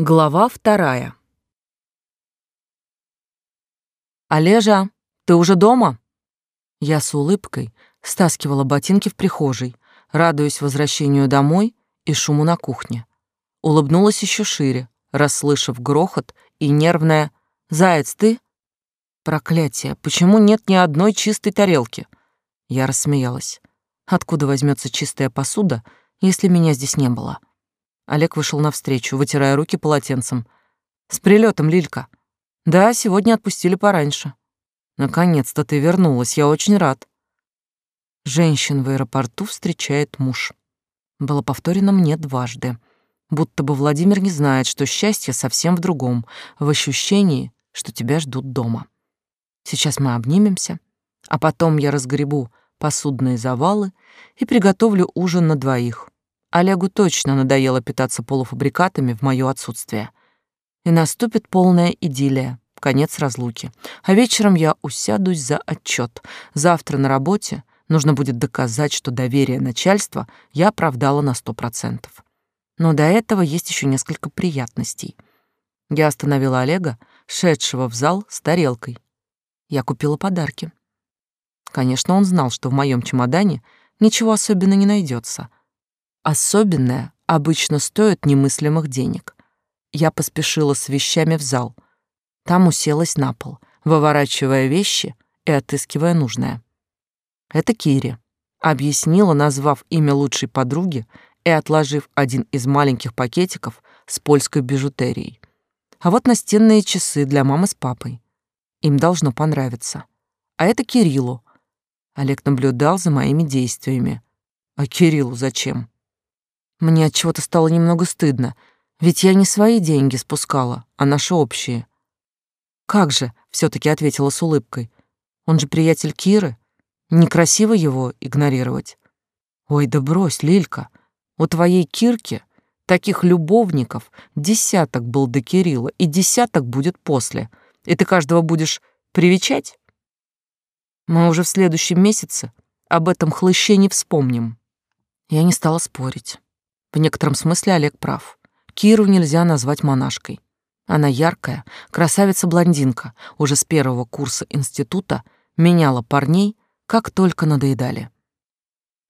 Глава вторая. «Олежа, ты уже дома?» Я с улыбкой стаскивала ботинки в прихожей, радуясь возвращению домой и шуму на кухне. Улыбнулась еще шире, расслышав грохот и нервное «Заяц, ты?» «Проклятие, почему нет ни одной чистой тарелки?» Я рассмеялась. «Откуда возьмется чистая посуда, если меня здесь не было?» Олег вышел навстречу, вытирая руки полотенцем. «С прилетом, Лилька!» «Да, сегодня отпустили пораньше». «Наконец-то ты вернулась, я очень рад». Женщин в аэропорту встречает муж. Было повторено мне дважды. Будто бы Владимир не знает, что счастье совсем в другом, в ощущении, что тебя ждут дома. Сейчас мы обнимемся, а потом я разгребу посудные завалы и приготовлю ужин на двоих. Олегу точно надоело питаться полуфабрикатами в моё отсутствие. И наступит полная идиллия, конец разлуки. А вечером я усядусь за отчёт. Завтра на работе нужно будет доказать, что доверие начальства я оправдала на сто процентов. Но до этого есть ещё несколько приятностей. Я остановила Олега, шедшего в зал с тарелкой. Я купила подарки. Конечно, он знал, что в моём чемодане ничего особенно не найдётся — Особенное обычно стоит немыслимых денег. Я поспешила с вещами в зал. Там уселась на пол, выворачивая вещи и отыскивая нужное. Это Кири. Объяснила, назвав имя лучшей подруги и отложив один из маленьких пакетиков с польской бижутерией. А вот настенные часы для мамы с папой. Им должно понравиться. А это Кириллу. Олег наблюдал за моими действиями. А Кириллу зачем? Мне от чего-то стало немного стыдно, ведь я не свои деньги спускала, а наши общие. Как же, все таки ответила с улыбкой. Он же приятель Киры. Некрасиво его игнорировать. Ой, да брось, Лилька. У твоей Кирки таких любовников десяток был до Кирилла, и десяток будет после. И ты каждого будешь привечать? Мы уже в следующем месяце об этом хлыще не вспомним. Я не стала спорить. В некотором смысле Олег прав. Киру нельзя назвать монашкой. Она яркая, красавица-блондинка, уже с первого курса института меняла парней, как только надоедали.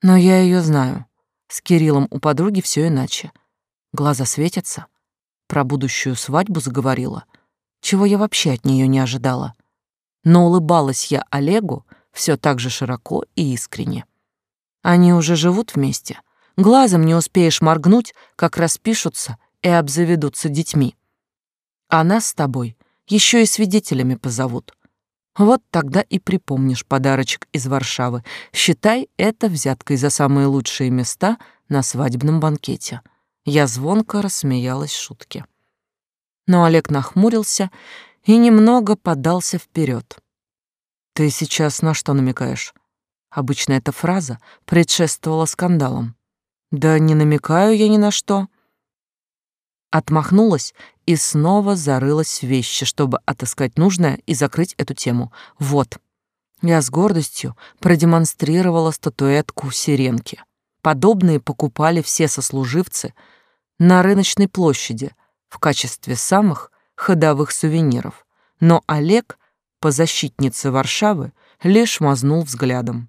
Но я ее знаю. С Кириллом у подруги все иначе. Глаза светятся. Про будущую свадьбу заговорила, чего я вообще от нее не ожидала. Но улыбалась я Олегу все так же широко и искренне. Они уже живут вместе, Глазом не успеешь моргнуть, как распишутся и обзаведутся детьми. А нас с тобой еще и свидетелями позовут. Вот тогда и припомнишь подарочек из Варшавы. Считай это взяткой за самые лучшие места на свадебном банкете. Я звонко рассмеялась шутке. Но Олег нахмурился и немного подался вперед. «Ты сейчас на что намекаешь?» Обычно эта фраза предшествовала скандалам. Да не намекаю я ни на что. Отмахнулась и снова зарылась в вещи, чтобы отыскать нужное и закрыть эту тему. Вот. Я с гордостью продемонстрировала статуэтку сиренки. Подобные покупали все сослуживцы на рыночной площади в качестве самых ходовых сувениров. Но Олег, по защитнице Варшавы, лишь мазнул взглядом.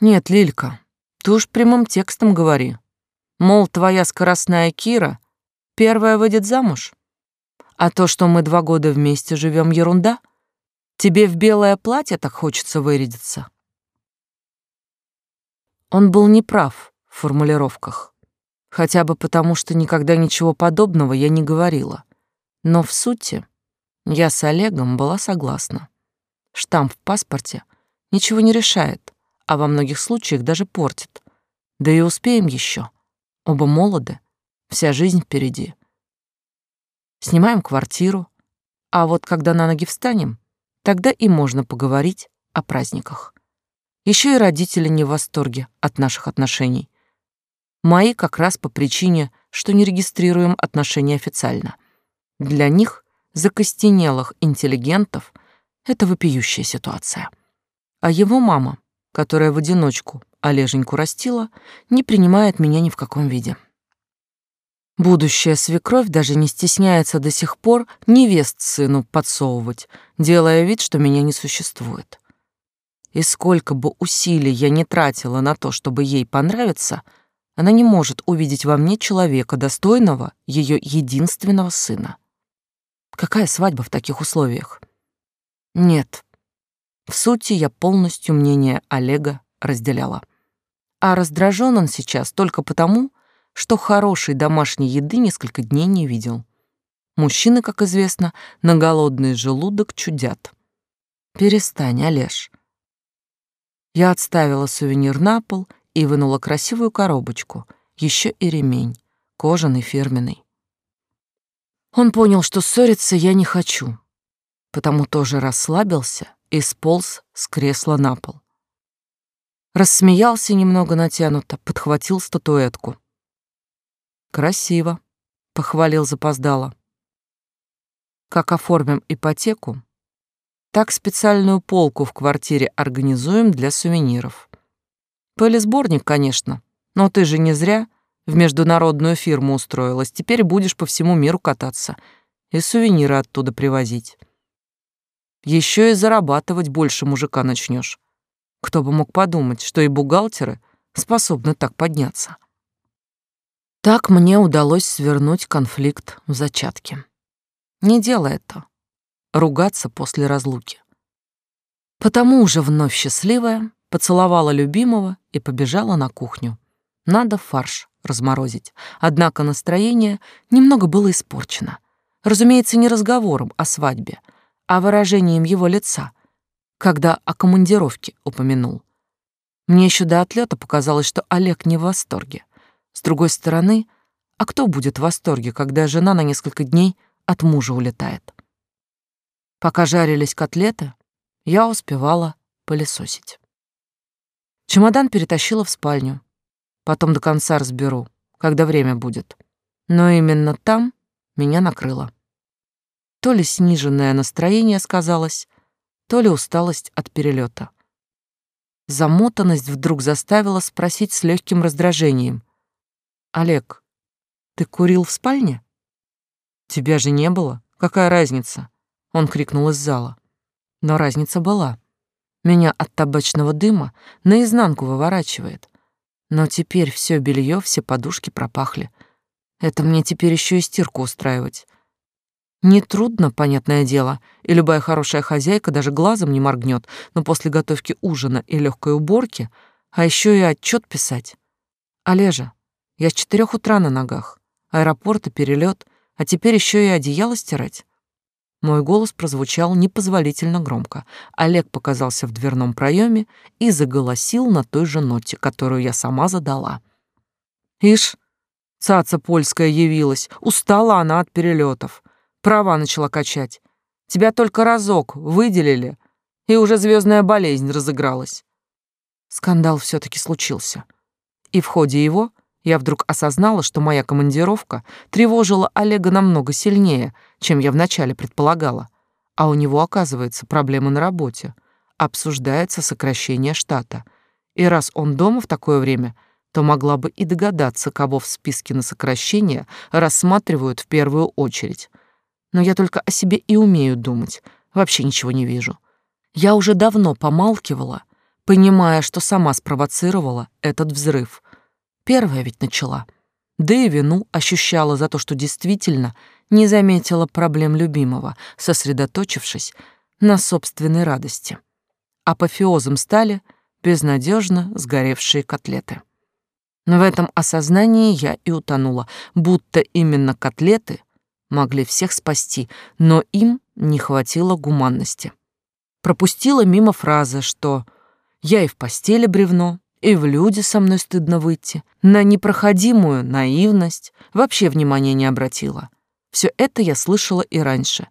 «Нет, Лилька, ты уж прямым текстом говори. Мол, твоя скоростная Кира первая выйдет замуж. А то, что мы два года вместе живем, ерунда. Тебе в белое платье так хочется вырядиться. Он был неправ в формулировках. Хотя бы потому, что никогда ничего подобного я не говорила. Но в сути я с Олегом была согласна. Штамп в паспорте ничего не решает а во многих случаях даже портит. Да и успеем еще. Оба молоды, вся жизнь впереди. Снимаем квартиру, а вот когда на ноги встанем, тогда и можно поговорить о праздниках. Еще и родители не в восторге от наших отношений. Мои как раз по причине, что не регистрируем отношения официально. Для них, закостенелых интеллигентов, это вопиющая ситуация. А его мама которая в одиночку Олеженьку растила, не принимает меня ни в каком виде. Будущая свекровь даже не стесняется до сих пор невест сыну подсовывать, делая вид, что меня не существует. И сколько бы усилий я не тратила на то, чтобы ей понравиться, она не может увидеть во мне человека, достойного ее единственного сына. Какая свадьба в таких условиях? Нет. В сути, я полностью мнение Олега разделяла. А раздражен он сейчас только потому, что хорошей домашней еды несколько дней не видел. Мужчины, как известно, на голодный желудок чудят. Перестань, Олеж. Я отставила сувенир на пол и вынула красивую коробочку, еще и ремень, кожаный, фирменный. Он понял, что ссориться я не хочу, потому тоже расслабился и сполз с кресла на пол. Рассмеялся немного натянуто, подхватил статуэтку. «Красиво», — похвалил запоздало. «Как оформим ипотеку, так специальную полку в квартире организуем для сувениров. Пылесборник, конечно, но ты же не зря в международную фирму устроилась, теперь будешь по всему миру кататься и сувениры оттуда привозить. Еще и зарабатывать больше мужика начнешь. Кто бы мог подумать, что и бухгалтеры способны так подняться. Так мне удалось свернуть конфликт в зачатке. Не делай это. Ругаться после разлуки. Потому уже вновь счастливая поцеловала любимого и побежала на кухню. Надо фарш разморозить. Однако настроение немного было испорчено. Разумеется, не разговором о свадьбе, а выражением его лица, когда о командировке упомянул. Мне еще до отлета показалось, что Олег не в восторге. С другой стороны, а кто будет в восторге, когда жена на несколько дней от мужа улетает? Пока жарились котлеты, я успевала пылесосить. Чемодан перетащила в спальню. Потом до конца разберу, когда время будет. Но именно там меня накрыло. То ли сниженное настроение сказалось, то ли усталость от перелета. Замотанность вдруг заставила спросить с легким раздражением. «Олег, ты курил в спальне?» «Тебя же не было. Какая разница?» Он крикнул из зала. Но разница была. Меня от табачного дыма наизнанку выворачивает. Но теперь все белье, все подушки пропахли. Это мне теперь еще и стирку устраивать. Нетрудно, понятное дело, и любая хорошая хозяйка даже глазом не моргнет, но после готовки ужина и легкой уборки, а еще и отчет писать. Олежа, я с четырех утра на ногах, аэропорт и перелет, а теперь еще и одеяло стирать. Мой голос прозвучал непозволительно громко. Олег показался в дверном проеме и заголосил на той же ноте, которую я сама задала. «Ишь, цаца польская явилась, устала она от перелетов права начала качать. Тебя только разок выделили, и уже звездная болезнь разыгралась. Скандал все таки случился. И в ходе его я вдруг осознала, что моя командировка тревожила Олега намного сильнее, чем я вначале предполагала. А у него, оказывается, проблемы на работе. Обсуждается сокращение штата. И раз он дома в такое время, то могла бы и догадаться, кого в списке на сокращение рассматривают в первую очередь но я только о себе и умею думать, вообще ничего не вижу. Я уже давно помалкивала, понимая, что сама спровоцировала этот взрыв. Первая ведь начала. Да и вину ощущала за то, что действительно не заметила проблем любимого, сосредоточившись на собственной радости. Апофеозом стали безнадежно сгоревшие котлеты. Но в этом осознании я и утонула, будто именно котлеты могли всех спасти, но им не хватило гуманности. Пропустила мимо фразы, что «я и в постели бревно, и в люди со мной стыдно выйти», на непроходимую наивность вообще внимания не обратила. Все это я слышала и раньше.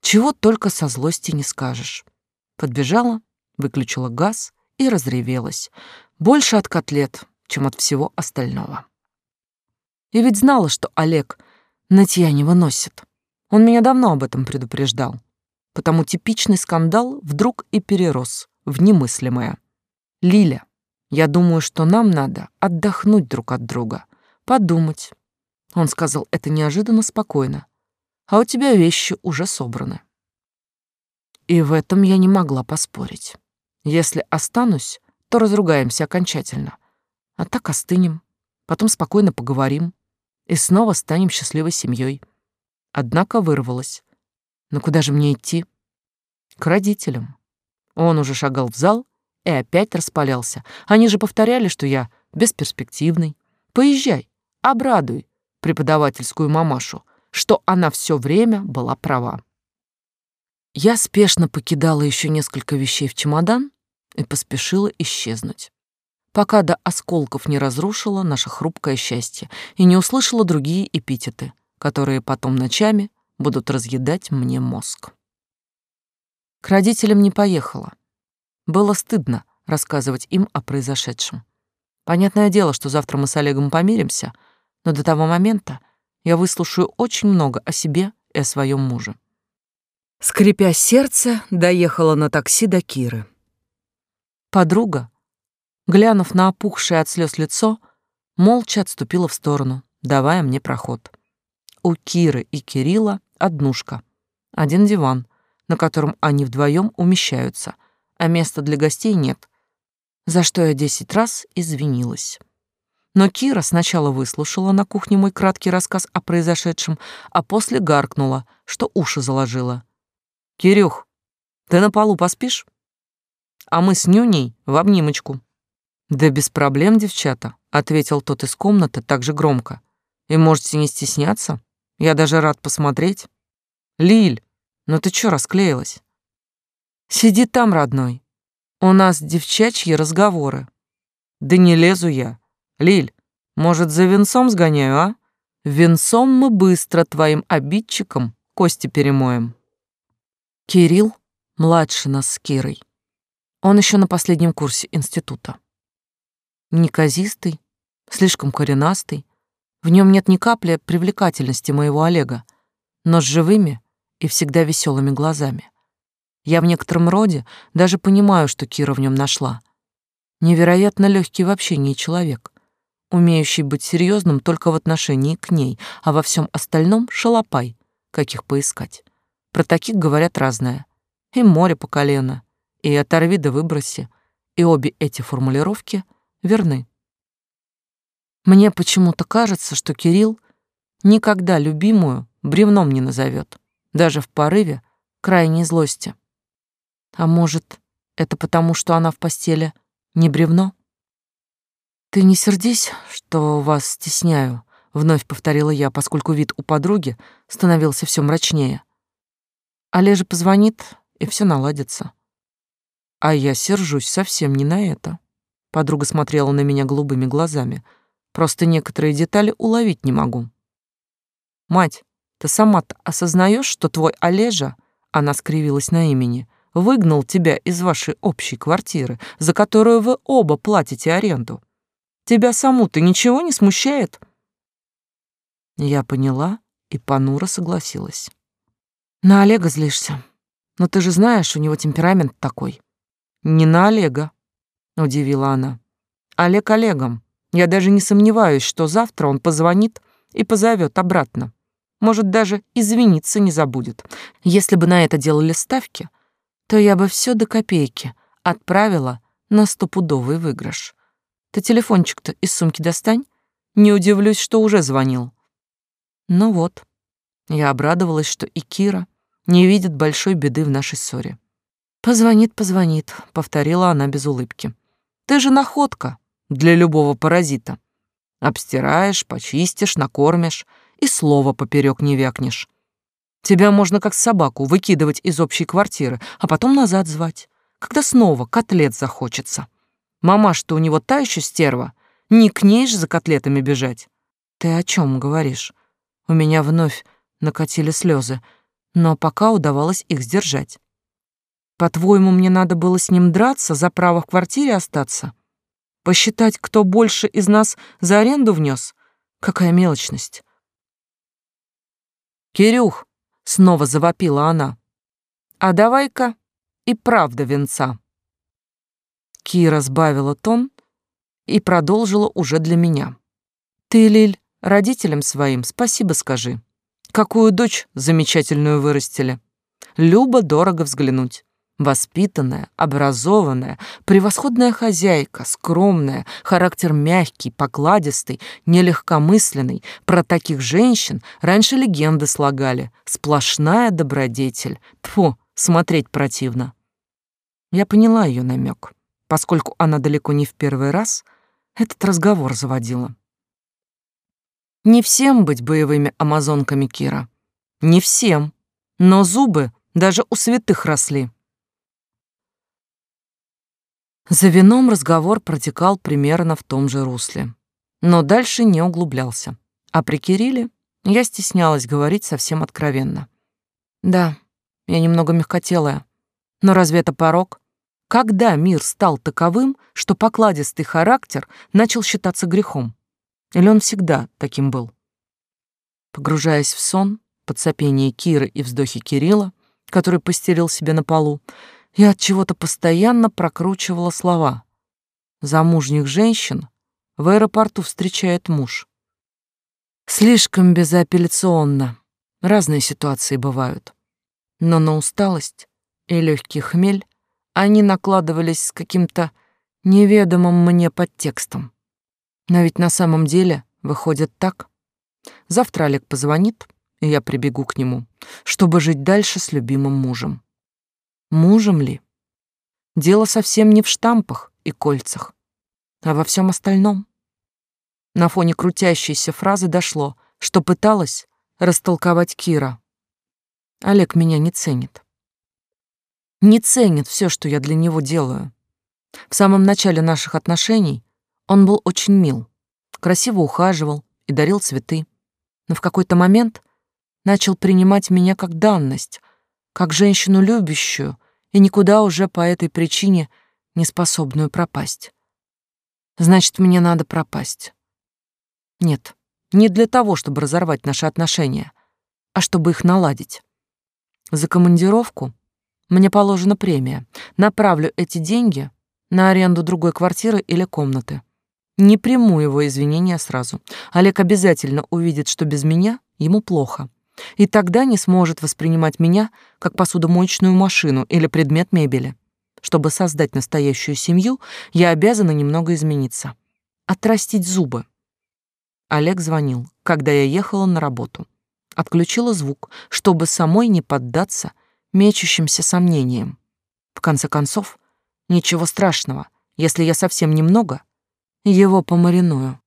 Чего только со злости не скажешь. Подбежала, выключила газ и разревелась. Больше от котлет, чем от всего остального. И ведь знала, что Олег нытья не выносит. Он меня давно об этом предупреждал. Потому типичный скандал вдруг и перерос в немыслимое. Лиля, я думаю, что нам надо отдохнуть друг от друга, подумать. Он сказал это неожиданно спокойно. А у тебя вещи уже собраны. И в этом я не могла поспорить. Если останусь, то разругаемся окончательно. А так остынем, потом спокойно поговорим и снова станем счастливой семьей. Однако вырвалась. Но куда же мне идти? К родителям. Он уже шагал в зал и опять распалялся. Они же повторяли, что я бесперспективный. Поезжай, обрадуй преподавательскую мамашу, что она все время была права. Я спешно покидала еще несколько вещей в чемодан и поспешила исчезнуть, пока до осколков не разрушила наше хрупкое счастье и не услышала другие эпитеты, которые потом ночами будут разъедать мне мозг. К родителям не поехала. Было стыдно рассказывать им о произошедшем. Понятное дело, что завтра мы с Олегом помиримся, но до того момента я выслушаю очень много о себе и о своем муже. Скрипя сердце, доехала на такси до Киры. Подруга, глянув на опухшее от слез лицо, молча отступила в сторону, давая мне проход. У Киры и Кирилла однушка, один диван, на котором они вдвоем умещаются, а места для гостей нет, за что я десять раз извинилась. Но Кира сначала выслушала на кухне мой краткий рассказ о произошедшем, а после гаркнула, что уши заложила. «Кирюх, ты на полу поспишь? А мы с Нюней в обнимочку». «Да без проблем, девчата», — ответил тот из комнаты так же громко. «И можете не стесняться. Я даже рад посмотреть». «Лиль, ну ты чё расклеилась?» «Сиди там, родной. У нас девчачьи разговоры». «Да не лезу я. Лиль, может, за венцом сгоняю, а? Венцом мы быстро твоим обидчикам кости перемоем. Кирилл младше нас с Кирой. Он еще на последнем курсе института. Неказистый, слишком коренастый. В нем нет ни капли привлекательности моего Олега, но с живыми и всегда веселыми глазами. Я в некотором роде даже понимаю, что Кира в нем нашла. Невероятно легкий в общении человек умеющий быть серьезным только в отношении к ней, а во всем остальном — шалопай, каких поискать. Про таких говорят разное. И море по колено, и оторви да выброси, и обе эти формулировки верны. Мне почему-то кажется, что Кирилл никогда любимую бревном не назовет, даже в порыве крайней злости. А может, это потому, что она в постели не бревно? «Ты не сердись, что вас стесняю», — вновь повторила я, поскольку вид у подруги становился все мрачнее. Олежа позвонит, и все наладится. А я сержусь совсем не на это. Подруга смотрела на меня голубыми глазами. Просто некоторые детали уловить не могу. «Мать, ты сама-то осознаешь, что твой Олежа, она скривилась на имени, выгнал тебя из вашей общей квартиры, за которую вы оба платите аренду?» Тебя саму-то ничего не смущает?» Я поняла и понуро согласилась. «На Олега злишься. Но ты же знаешь, у него темперамент такой». «Не на Олега», — удивила она. «Олег Олегом. Я даже не сомневаюсь, что завтра он позвонит и позовет обратно. Может, даже извиниться не забудет. Если бы на это делали ставки, то я бы все до копейки отправила на стопудовый выигрыш. Ты телефончик-то из сумки достань. Не удивлюсь, что уже звонил. Ну вот. Я обрадовалась, что и Кира не видит большой беды в нашей ссоре. «Позвонит, позвонит», — повторила она без улыбки. «Ты же находка для любого паразита. Обстираешь, почистишь, накормишь и слова поперек не вякнешь. Тебя можно как собаку выкидывать из общей квартиры, а потом назад звать, когда снова котлет захочется. Мамаш-то у него та еще стерва. Не к ней же за котлетами бежать. Ты о чем говоришь? У меня вновь накатили слезы, но пока удавалось их сдержать. По-твоему, мне надо было с ним драться, за право в квартире остаться? Посчитать, кто больше из нас за аренду внес? Какая мелочность. Кирюх, снова завопила она. А давай-ка и правда венца. Кира сбавила тон и продолжила уже для меня. «Ты, Лиль, родителям своим спасибо скажи. Какую дочь замечательную вырастили. Люба дорого взглянуть. Воспитанная, образованная, превосходная хозяйка, скромная, характер мягкий, покладистый, нелегкомысленный. Про таких женщин раньше легенды слагали. Сплошная добродетель. Тьфу, смотреть противно. Я поняла ее намек, поскольку она далеко не в первый раз этот разговор заводила. Не всем быть боевыми амазонками Кира. Не всем. Но зубы даже у святых росли. За вином разговор протекал примерно в том же русле. Но дальше не углублялся. А при Кирилле я стеснялась говорить совсем откровенно. Да, я немного мягкотелая. Но разве это порог? Когда мир стал таковым, что покладистый характер начал считаться грехом? Или он всегда таким был? Погружаясь в сон, под сопение Киры и вздохи Кирилла, который постелил себе на полу, я от чего-то постоянно прокручивала слова. Замужних женщин в аэропорту встречает муж. Слишком безапелляционно. Разные ситуации бывают. Но на усталость и легкий хмель они накладывались с каким-то неведомым мне подтекстом. Но ведь на самом деле выходит так. Завтра Олег позвонит, и я прибегу к нему, чтобы жить дальше с любимым мужем. Мужем ли? Дело совсем не в штампах и кольцах, а во всем остальном. На фоне крутящейся фразы дошло, что пыталась растолковать Кира. Олег меня не ценит. Не ценит все, что я для него делаю. В самом начале наших отношений он был очень мил, красиво ухаживал и дарил цветы. Но в какой-то момент начал принимать меня как данность, как женщину любящую и никуда уже по этой причине не способную пропасть. Значит, мне надо пропасть. Нет, не для того, чтобы разорвать наши отношения, а чтобы их наладить. За командировку мне положена премия. Направлю эти деньги на аренду другой квартиры или комнаты. Не приму его извинения сразу. Олег обязательно увидит, что без меня ему плохо. И тогда не сможет воспринимать меня как посудомоечную машину или предмет мебели. Чтобы создать настоящую семью, я обязана немного измениться. Отрастить зубы. Олег звонил, когда я ехала на работу. Отключила звук, чтобы самой не поддаться мечущимся сомнениям. В конце концов, ничего страшного, если я совсем немного его помариную.